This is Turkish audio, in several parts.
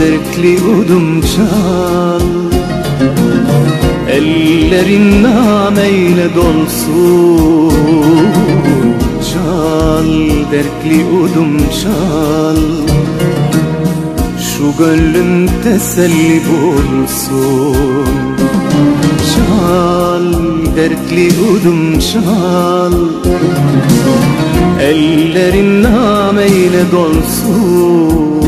Dertli udum çal Ellerin nameyle dolsun Çal dertli udum çal. Şu gönlüm teselli bulsun Çal dertli udum çal. Ellerin nameyle dolsun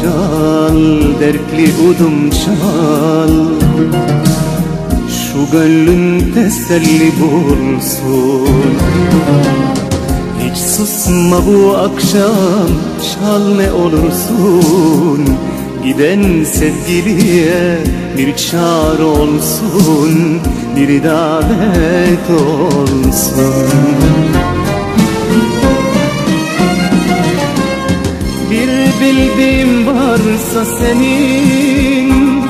Çal dertli udum çal Şu gönlün teselli bulsun. Hiç susma bu akşam Çal ne olursun. Giden sevgiliye bir çağrı olsun. Bir davet olsun bildiğim varsa senin.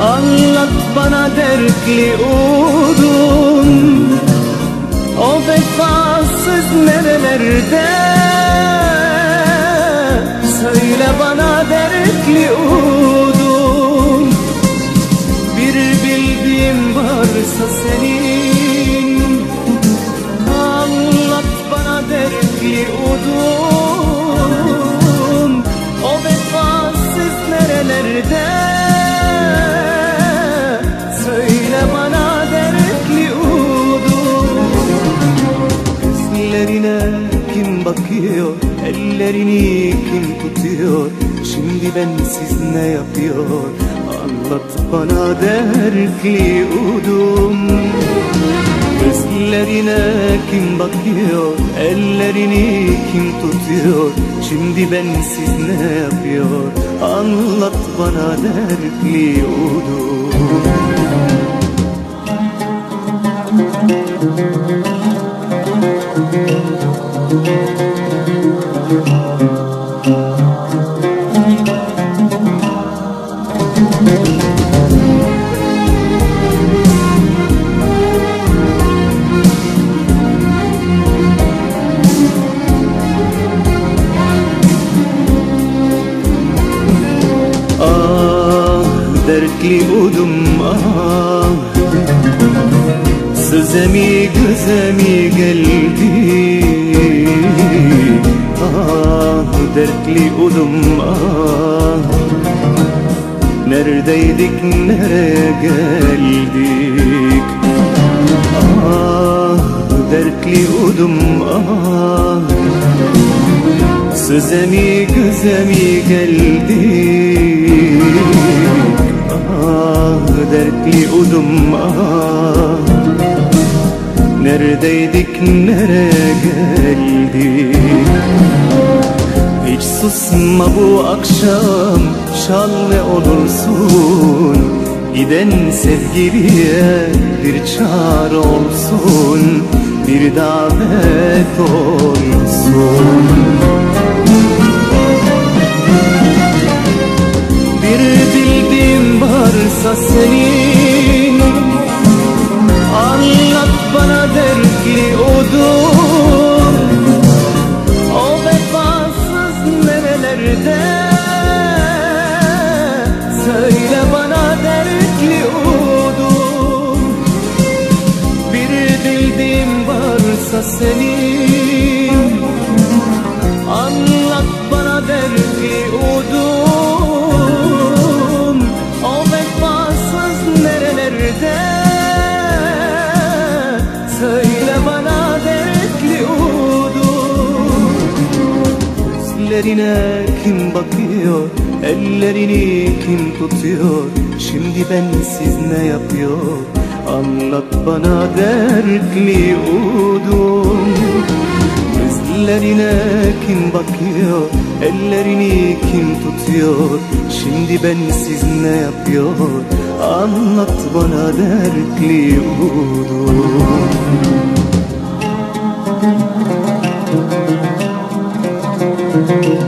Anlat bana dertli udum bakıyor Ellerini kim tutuyor? Şimdi bensiz ne yapıyor? Anlat bana dertli udum Gözlerine kim bakıyor? Ellerini kim tutuyor? Şimdi bensiz ne yapıyor? Anlat bana dertli udum dertli udum ah. Söze mi göze mi geldi? Ah dertli udum ah. Neredeydik nereye geldik? Ah dertli udum ah. Söze mi göze mi geldik udum ah. Neredeydik nereye geldik? Hiç susma bu akşam Çal ne olursun. Giden sevgiliye bir çağrı olsun Bir davet olsun. Bir bildiğim varsa senin varsa senin. Anlat bana dertli odun O vefasız nerelerde? Söyle bana dertli odun Gözlerine kim bakıyor? Ellerini kim tutuyor? Şimdi bensiz ne yapıyor Anlat bana dertli udum Gözlerine kim bakıyor Ellerini kim tutuyor? Şimdi bensiz ne yapıyor? Anlat bana dertli udum Müzik